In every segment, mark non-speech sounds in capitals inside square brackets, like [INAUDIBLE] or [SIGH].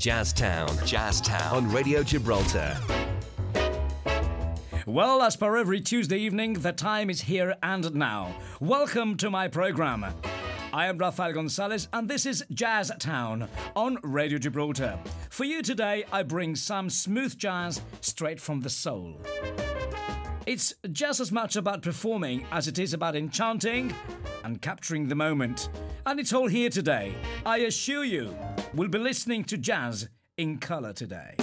Jazztown. Jazztown. On Radio Gibraltar. Well, as per every Tuesday evening, the time is here and now. Welcome to my program. I am Rafael Gonzalez, and this is Jazz Town on Radio Gibraltar. For you today, I bring some smooth jazz straight from the soul. It's just as much about performing as it is about enchanting and capturing the moment. And it's all here today. I assure you, we'll be listening to jazz in color today.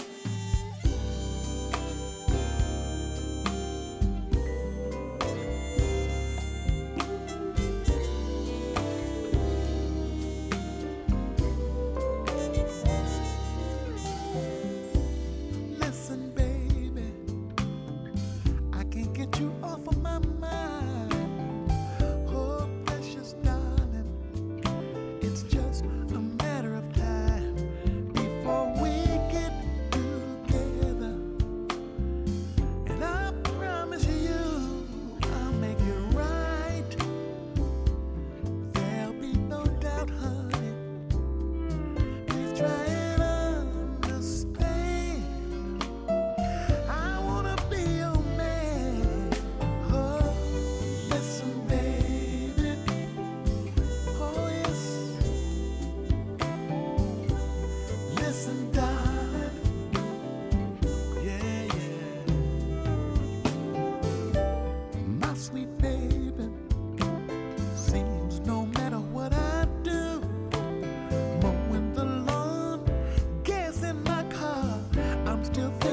still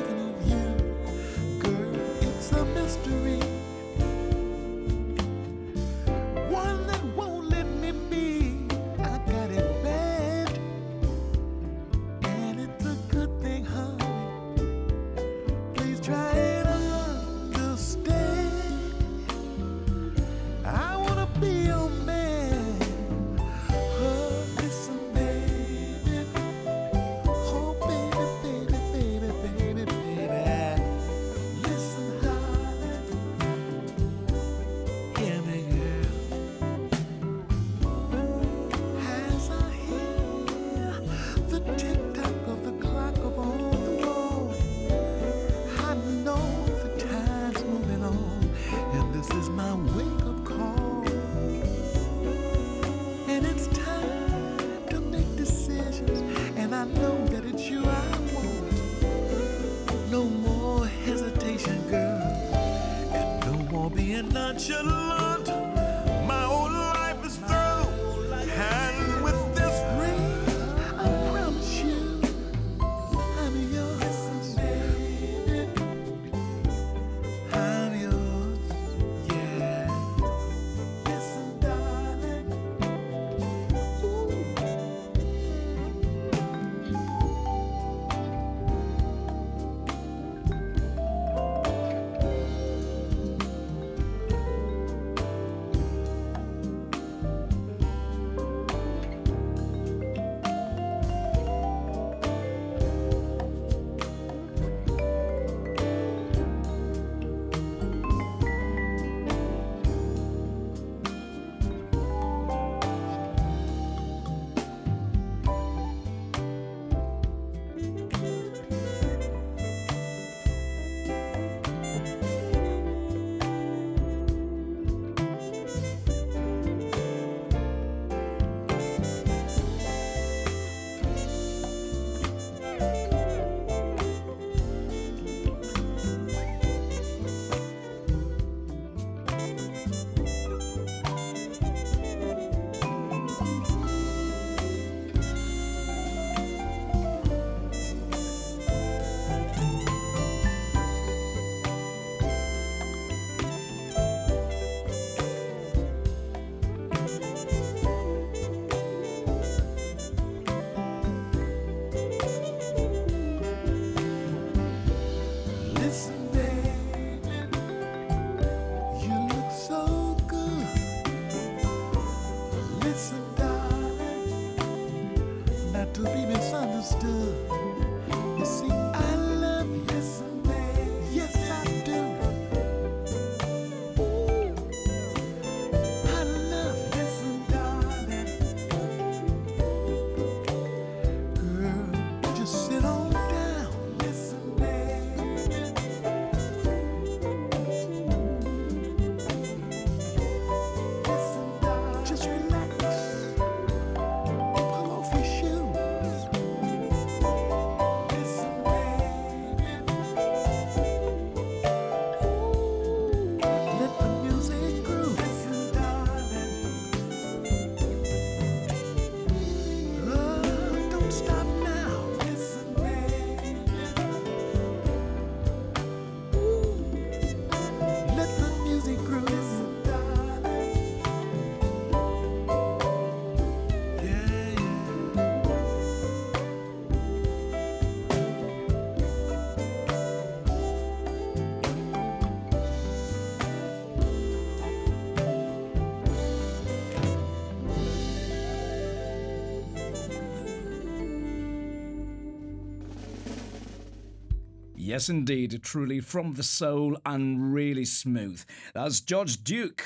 Yes, indeed, truly from the soul and really smooth. That's George Duke.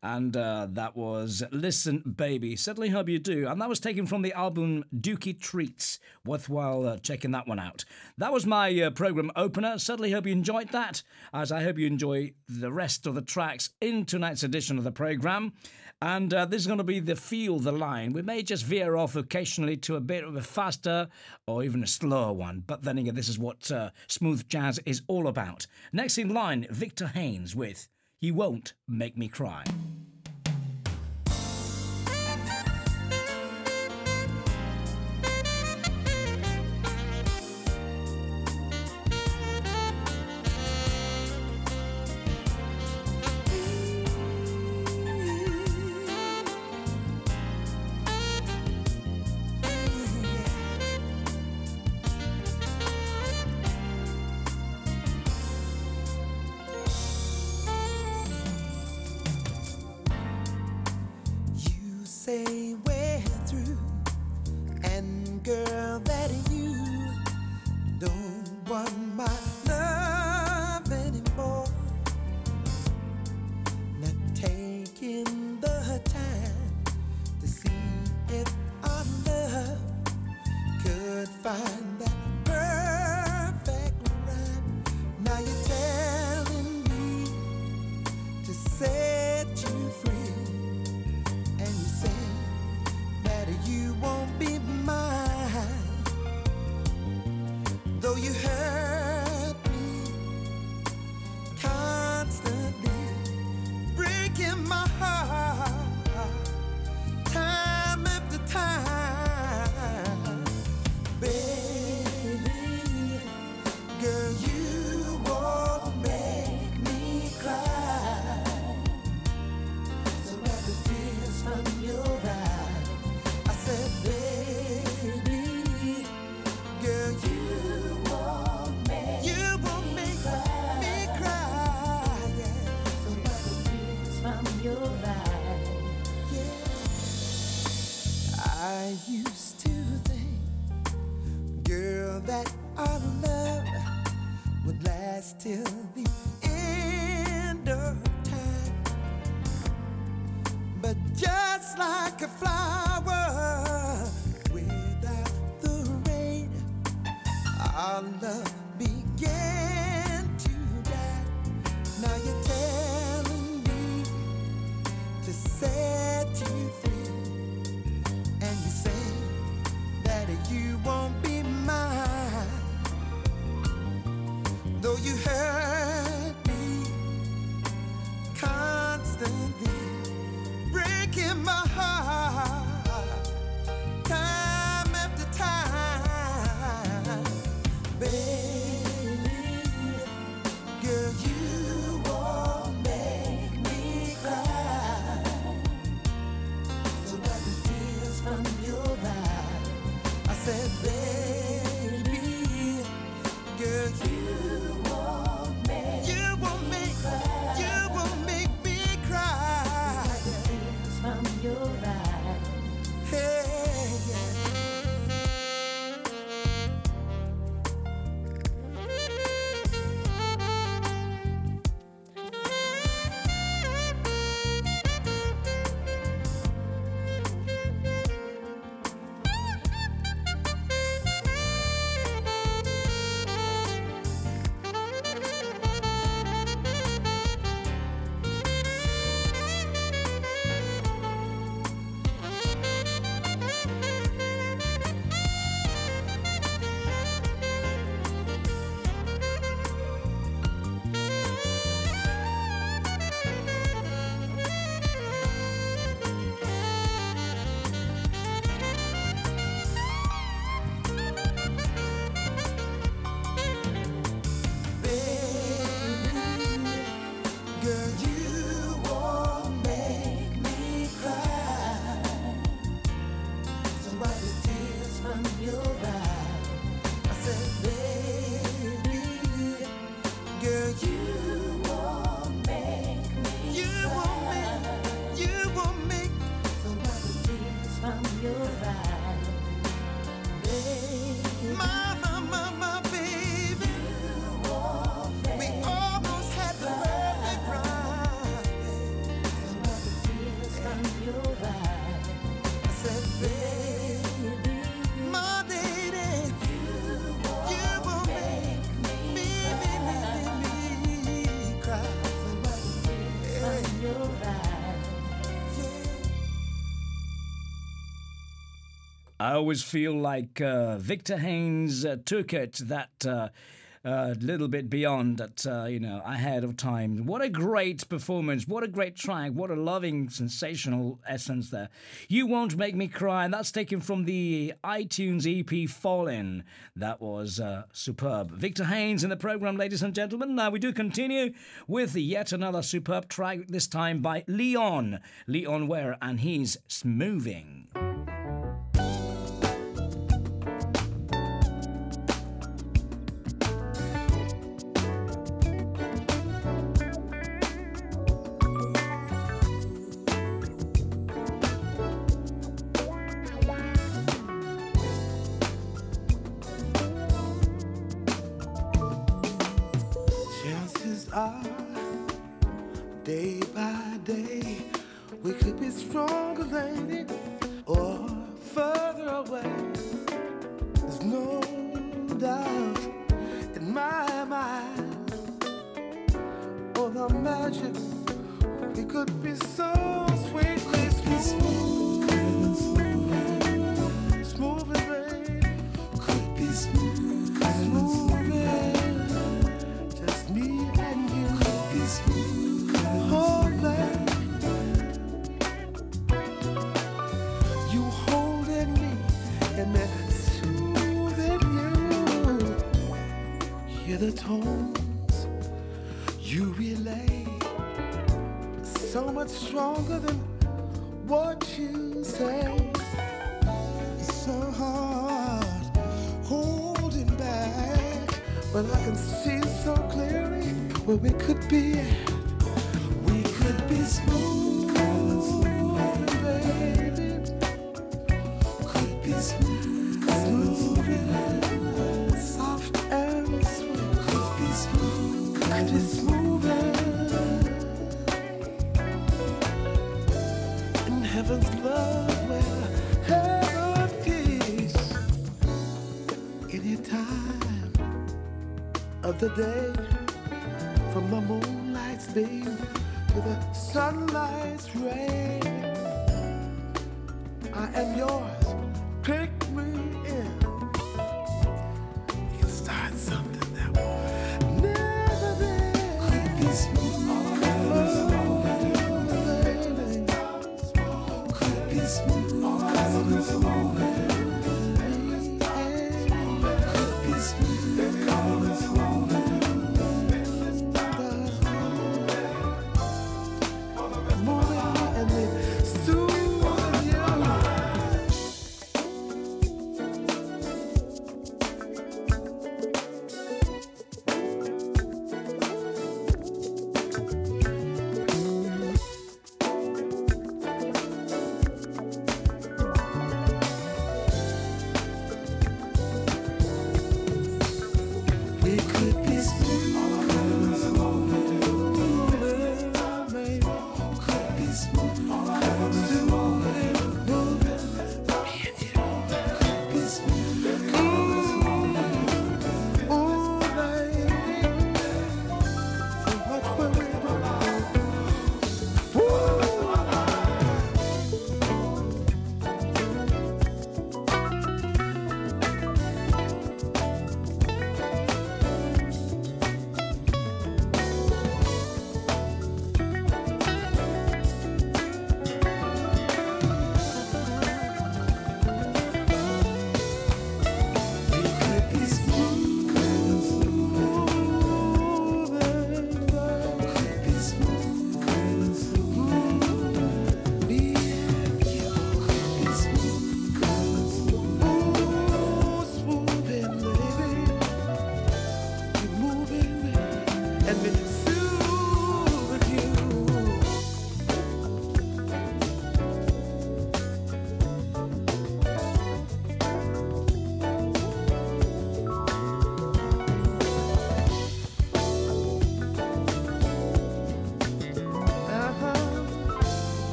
And uh, that was Listen Baby. Certainly hope you do. And that was taken from the album Dukey Treats. Worthwhile uh, checking that one out. That was my uh, program opener. Certainly hope you enjoyed that, as I hope you enjoy the rest of the tracks in tonight's edition of the program. And uh, this is going to be the feel the line. We may just veer off occasionally to a bit of a faster or even a slower one. But then again, this is what uh, smooth jazz is all about. Next in line, Victor Haynes with You Won't Make Me Cry. say I always feel like uh, Victor Haynes uh, took it that uh, uh, little bit beyond that, you know, ahead of time. What a great performance! What a great track! What a loving, sensational essence there. You won't make me cry, and that's taken from the iTunes EP "Fallen." That was superb. Victor Haynes in the program, ladies and gentlemen. Now we do continue with yet another superb track. This time by Leon, Leon Ware, and he's "Moving." 오거든.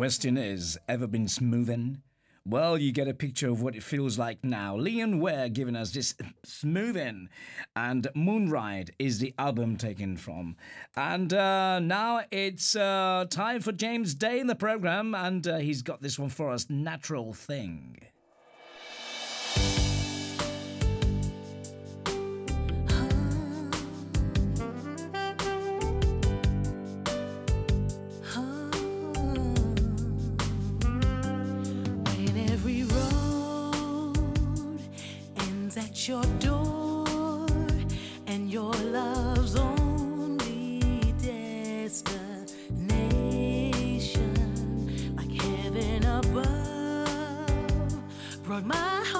Question is, ever been smoothing? Well, you get a picture of what it feels like now. Leon Ware giving us this smoothing, and Moonride is the album taken from. And uh, now it's uh, time for James Day in the program, and uh, he's got this one for us Natural Thing. Brought my heart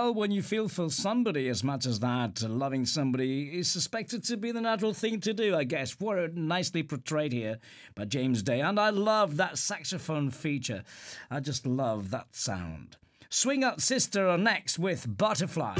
Well, when you feel for somebody as much as that, loving somebody is suspected to be the natural thing to do, I guess. What nicely portrayed here by James Day. And I love that saxophone feature. I just love that sound. Swing Out Sister are next with Butterfly.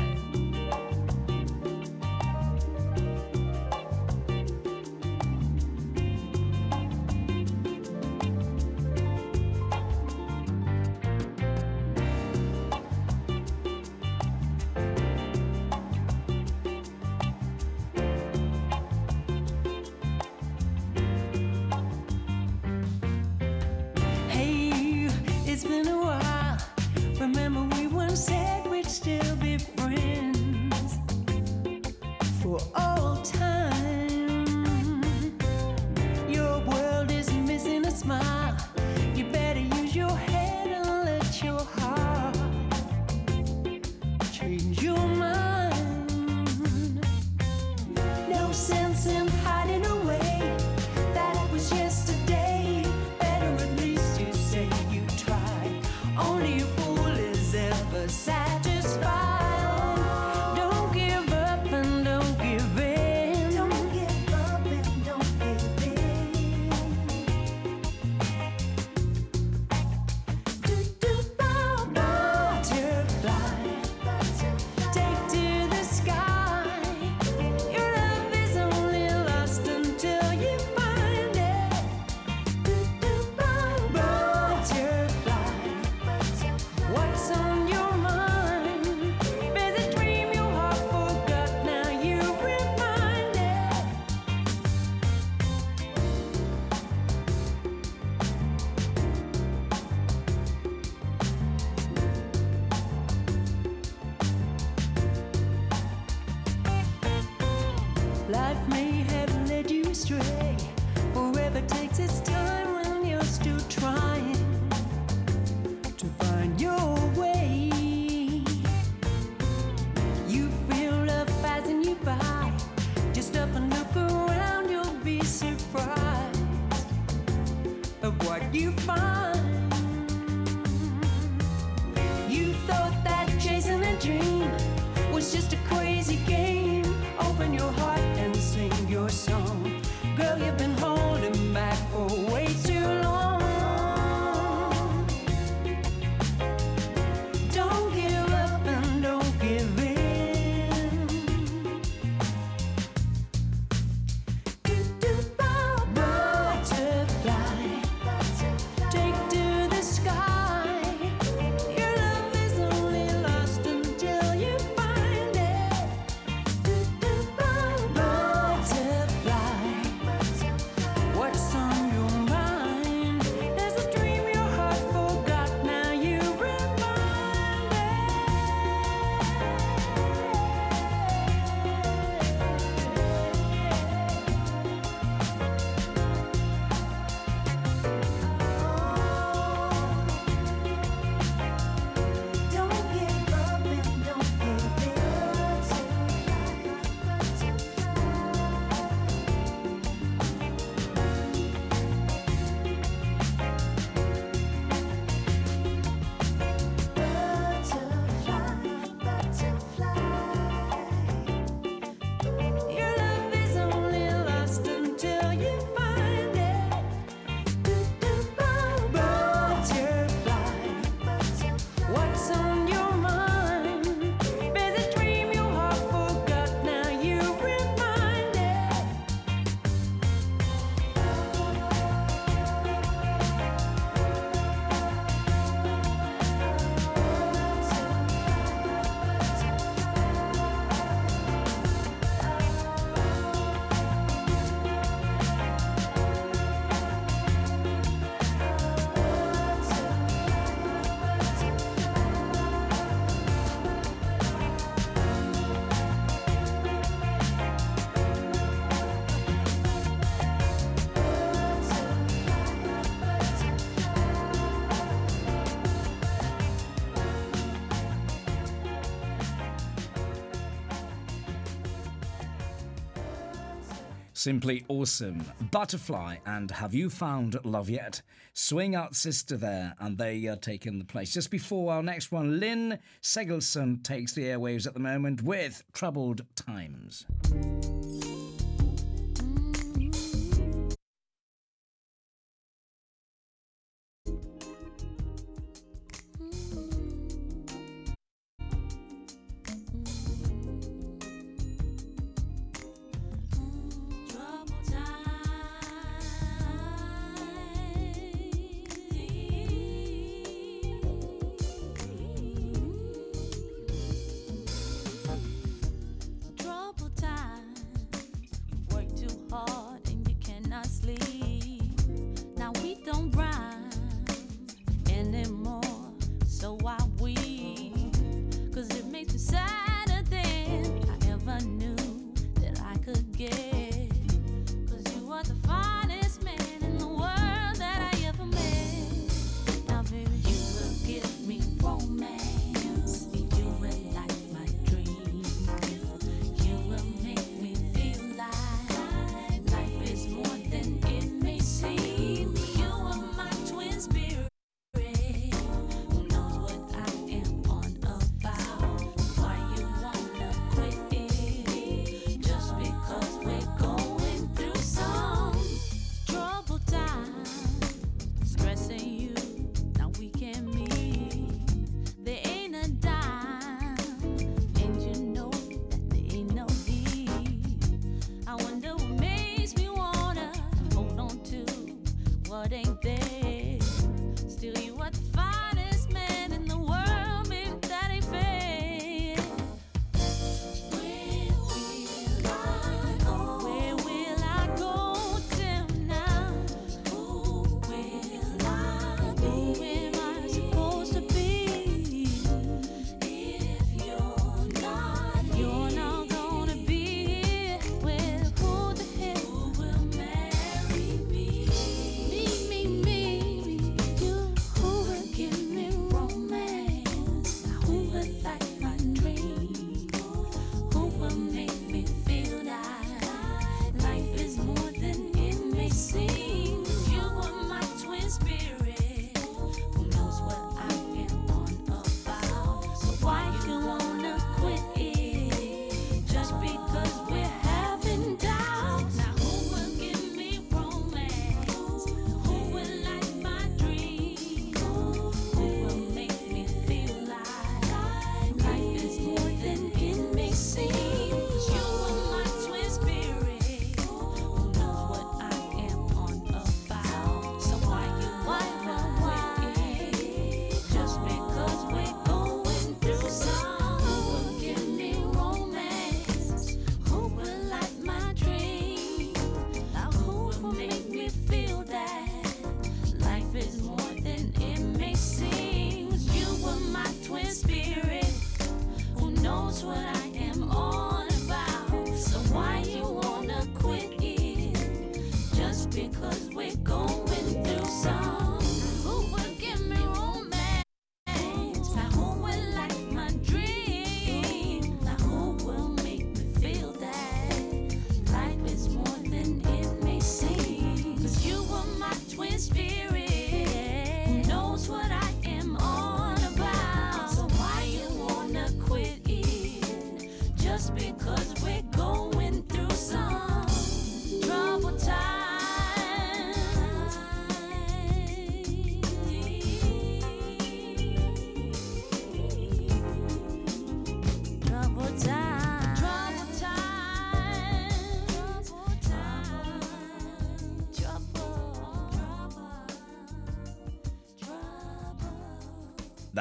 Simply awesome. Butterfly and Have You Found Love Yet? Swing Out Sister there, and they are taking the place. Just before our next one, Lynn Segelson takes the airwaves at the moment with Troubled Times.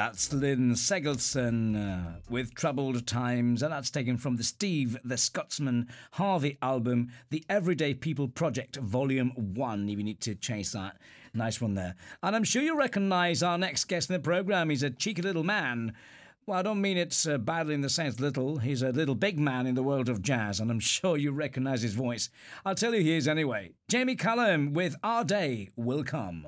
That's Lynn Segelson uh, with Troubled Times, and that's taken from the Steve the Scotsman Harvey album, The Everyday People Project, Volume 1, if you need to chase that. Nice one there. And I'm sure you'll recognise our next guest in the programme. He's a cheeky little man. Well, I don't mean it uh, badly in the sense little. He's a little big man in the world of jazz, and I'm [LAUGHS] sure you recognise his voice. I'll tell you he is anyway. Jamie Cullum with Our Day Will Come.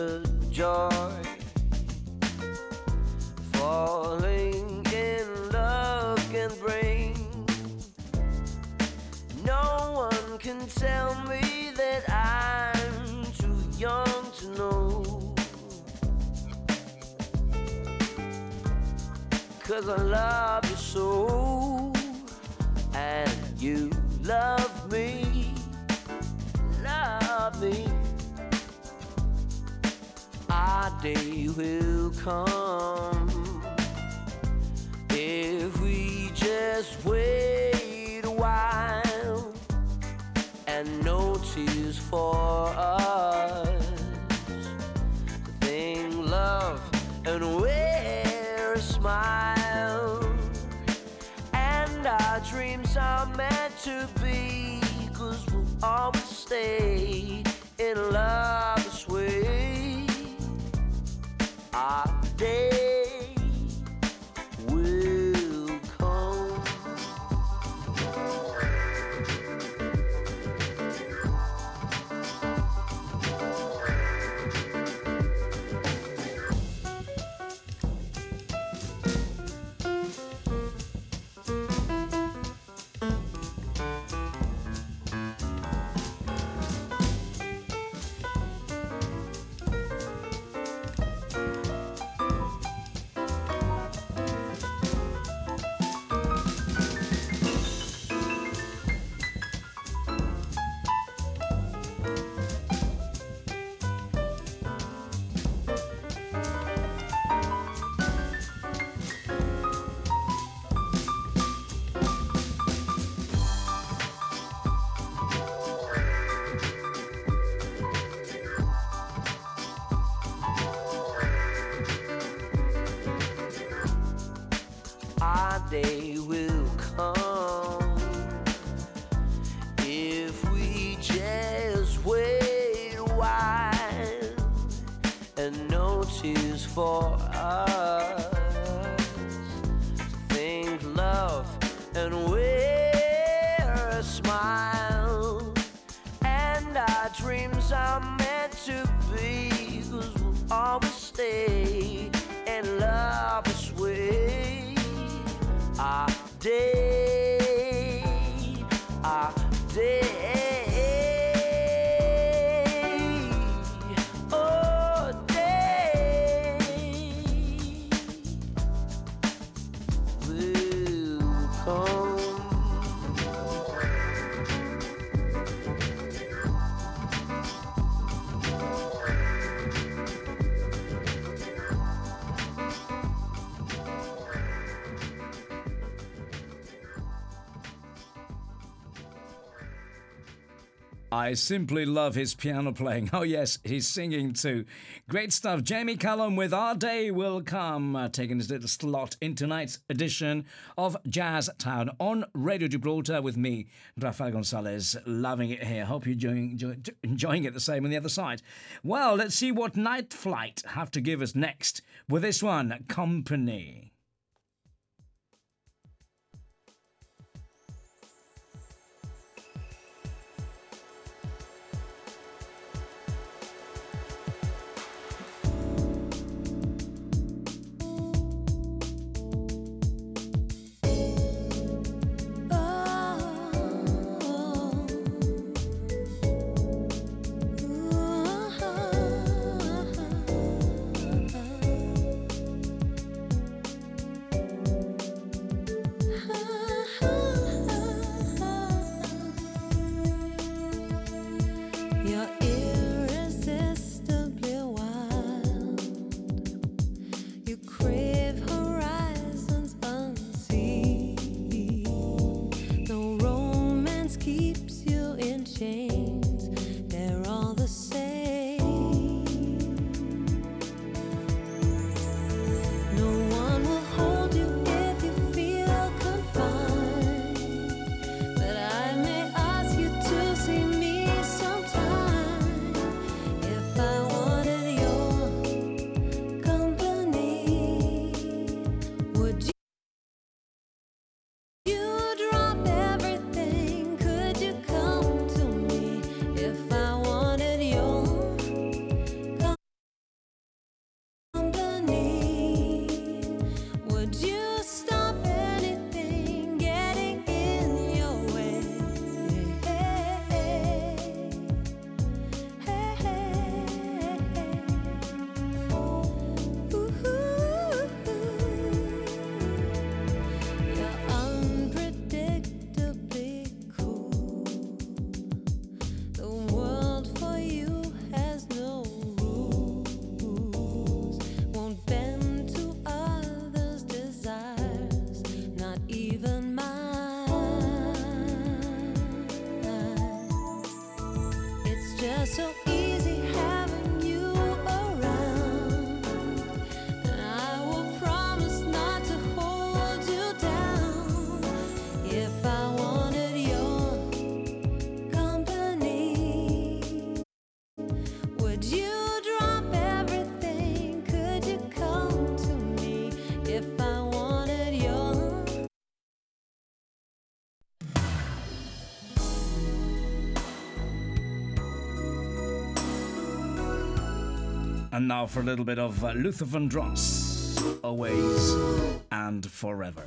The joy, falling in love can bring. No one can tell me that I'm too young to know. Cause I love you so And you love me Love me Our day will come If we just wait a while And no tears for us To think love and wear a smile. And our dreams are meant to be cause we'll always stay in love our I simply love his piano playing. [LAUGHS] Oh, yes, he's singing too. Great stuff. Jamie Cullum with Our Day Will Come, uh, taking his little slot in tonight's edition of Jazz Town on Radio Gibraltar with me, Rafael Gonzalez. Loving it here. Hope you're enjoying, enjoy, enjoying it the same on the other side. Well, let's see what Night Flight have to give us next with this one Company. in chains. They're all the same. And now for a little bit of uh, Luther Vandross, Always and Forever.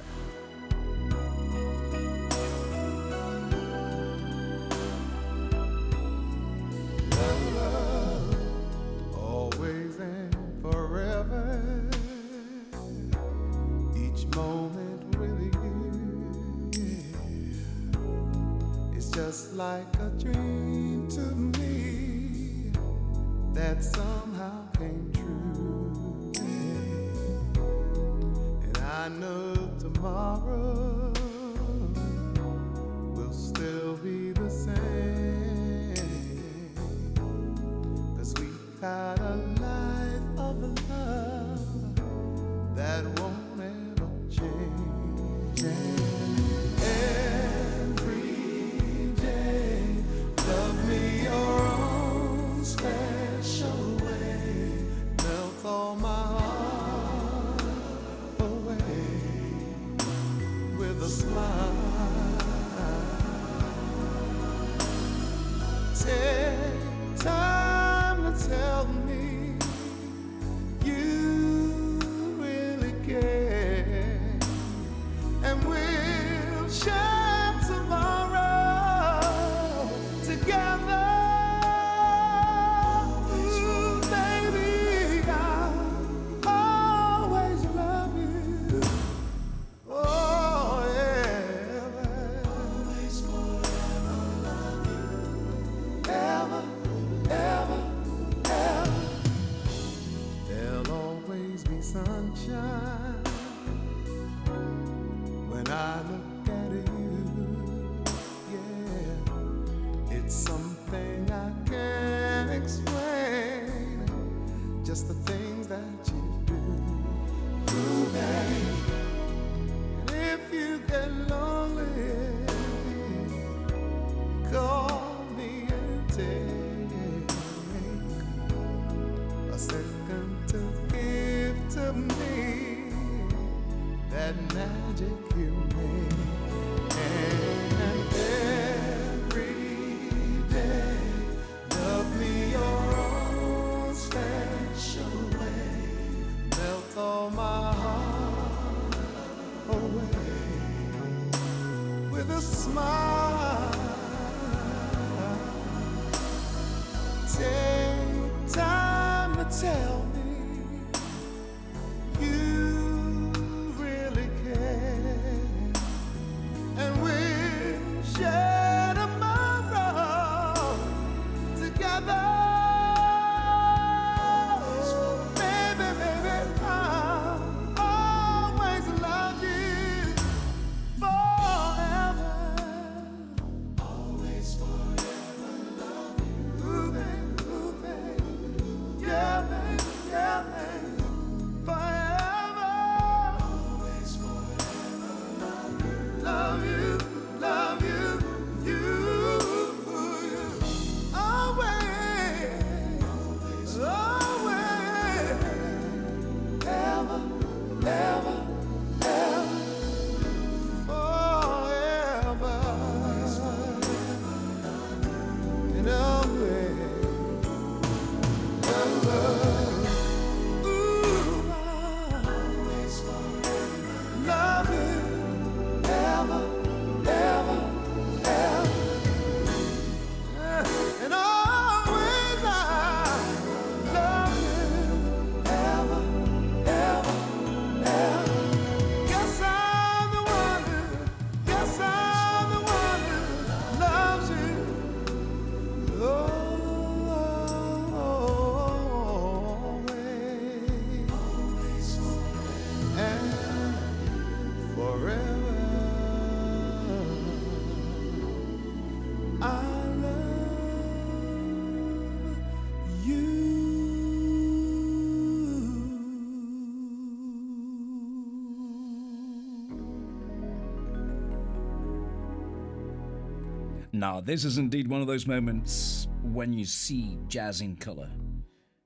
Now, this is indeed one of those moments when you see jazz in colour.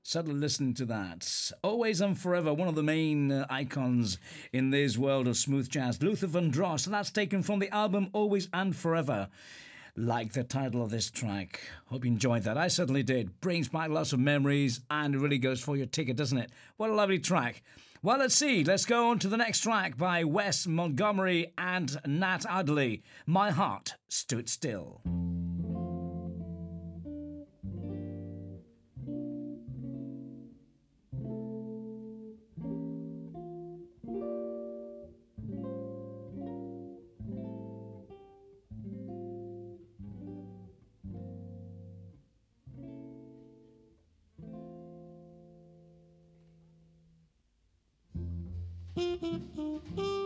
Suddenly listening to that. Always and Forever, one of the main uh, icons in this world of smooth jazz. Luther Vandross, and that's taken from the album Always and Forever. Like the title of this track. Hope you enjoyed that. I certainly did. Brings back lots of memories and it really goes for your ticket, doesn't it? What a lovely track. Well, let's see. Let's go on to the next track by Wes Montgomery and Nat Adderley. My Heart Stood Still. Mm-hmm.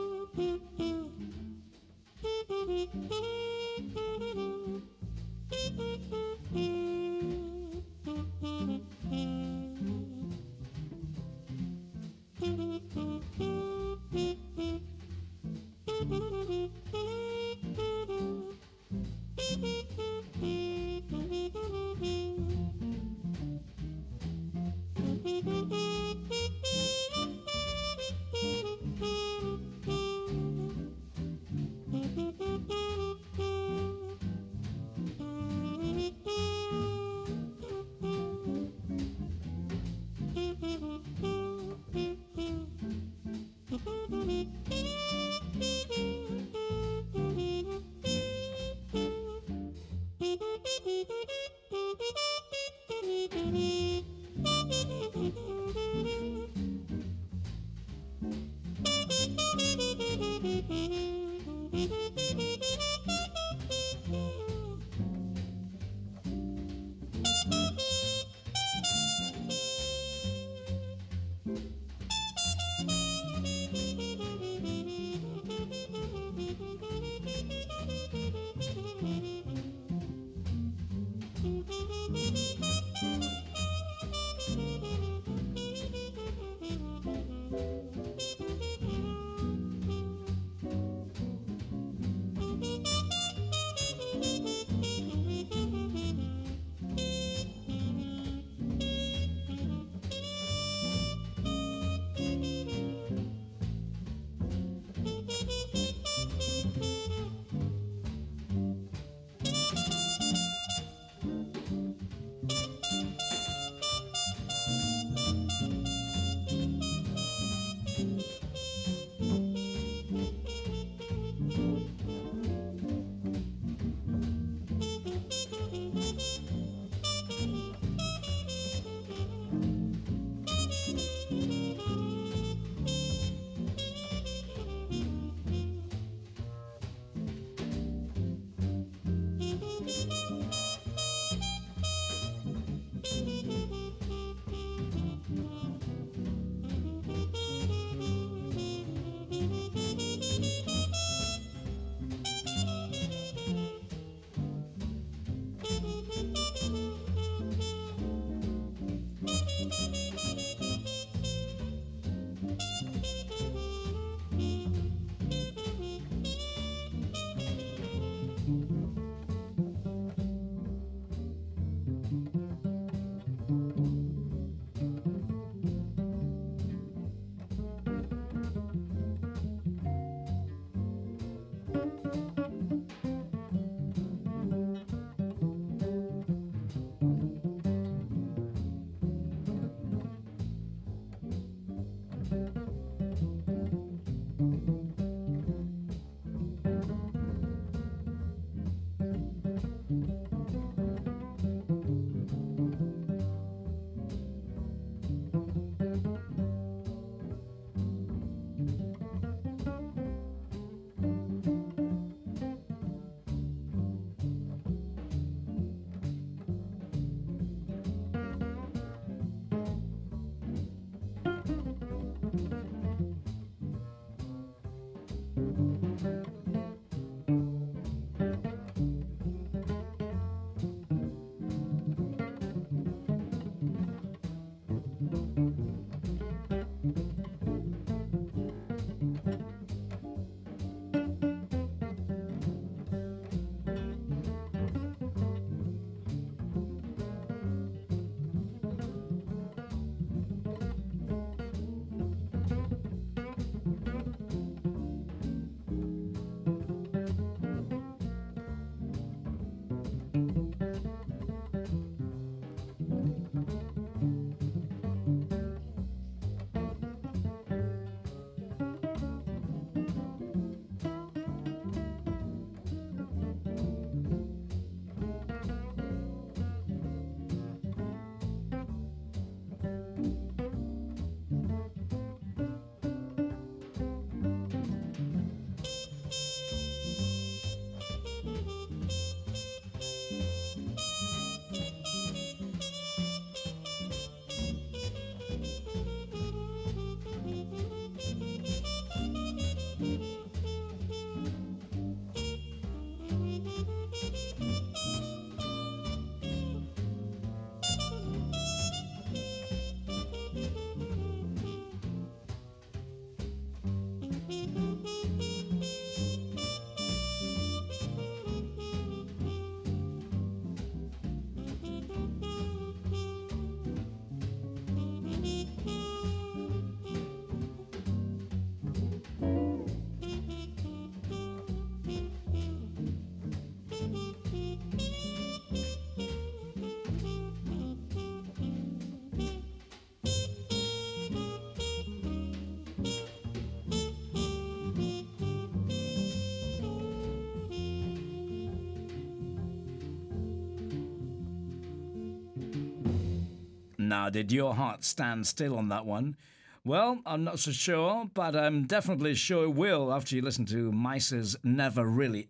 Now, did your heart stand still on that one? Well, I'm not so sure, but I'm definitely sure it will after you listen to Mice's Never Really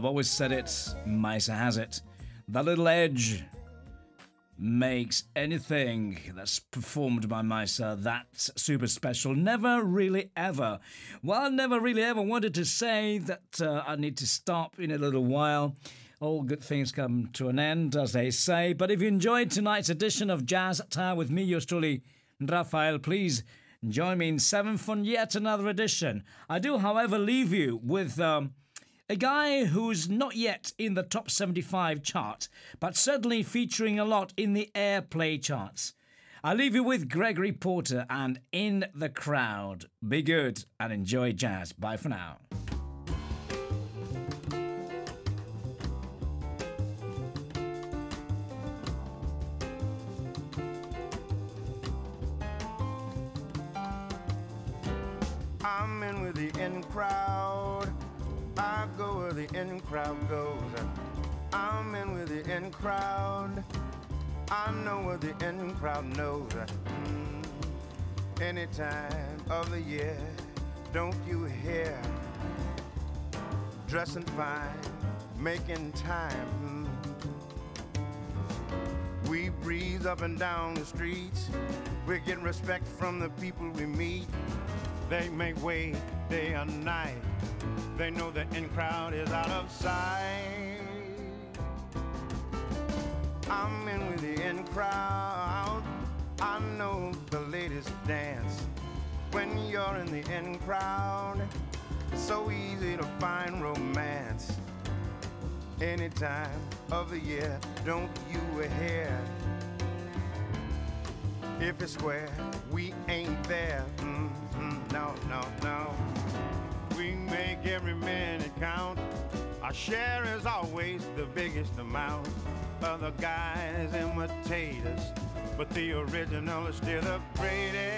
I've always said it, Misa has it. That little edge makes anything that's performed by Misa that's super special. Never really ever. Well, I never really ever wanted to say that uh, I need to stop in a little while. All good things come to an end, as they say. But if you enjoyed tonight's edition of Jazz Town with me, yours truly, Raphael, please join me in seven for yet another edition. I do, however, leave you with. Um, a guy who's not yet in the top 75 chart, but certainly featuring a lot in the airplay charts. I leave you with Gregory Porter and In the Crowd. Be good and enjoy jazz. Bye for now. I'm in with the in crowd. The in crowd goes. I'm in with the in crowd. I know what the in crowd knows. Mm, any time of the year, don't you hear? Dressing fine, making time. mm. We breeze up and down the streets. We're getting respect from the people we meet. They make way day and night. They know the in crowd is out of sight. I'm in with the in crowd. I know the latest dance. When you're in the in crowd, It's so easy to find romance. Any time of the year, don't you hear? If it's square, we ain't there. Mm-mm, no, no, no. Make every minute count. Our share is always the biggest amount. Other guys imitate us, but the original is still the greatest.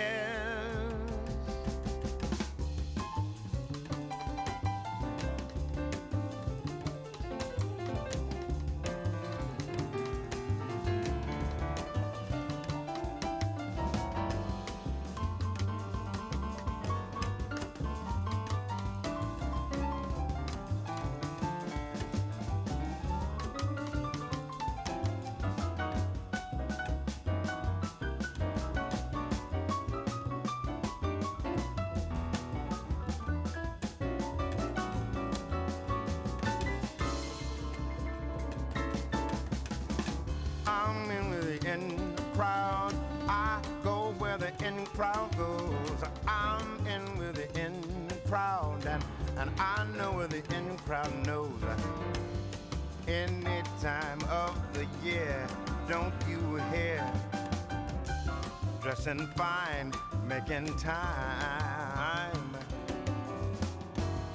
Don't you hear? Dressing fine, making time.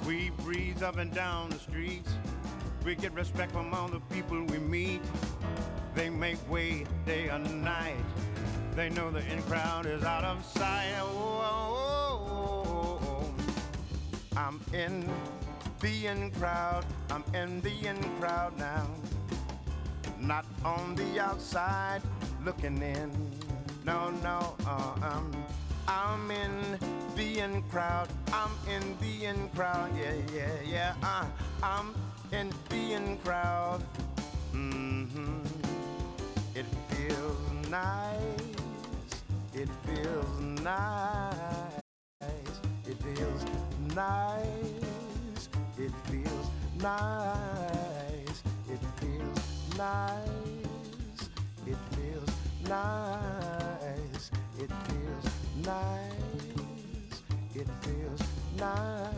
We breeze up and down the streets. We get respect from all the people we meet. They make way day and night. They know the in crowd is out of sight. Oh, I'm in the in crowd. I'm in the in crowd now. Not on the outside looking in. No, no, uh, um, I'm in the in crowd. I'm in the in crowd. Yeah, yeah, yeah. Uh, I'm in the in crowd. hmm It feels nice. It feels nice. It feels nice. It feels nice. Nice. It feels nice. It feels nice. It feels nice.